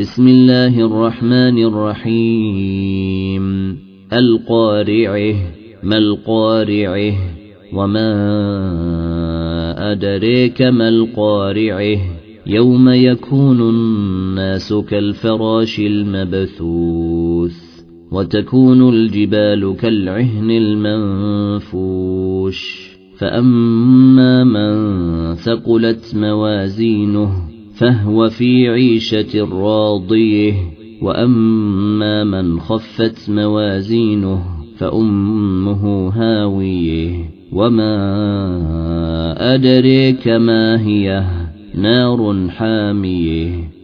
بسم الله الرحمن الرحيم القارعه ما القارعه وما أدريك ما القارعه يوم يكون الناس كالفراش المبثوث وتكون الجبال كالعهن المنفوش فأما من ثقلت موازينه فهو في عيشة راضيه. وأما من خفت موازينه فأمه هاوية. وما أدريك ما هي نار حامية.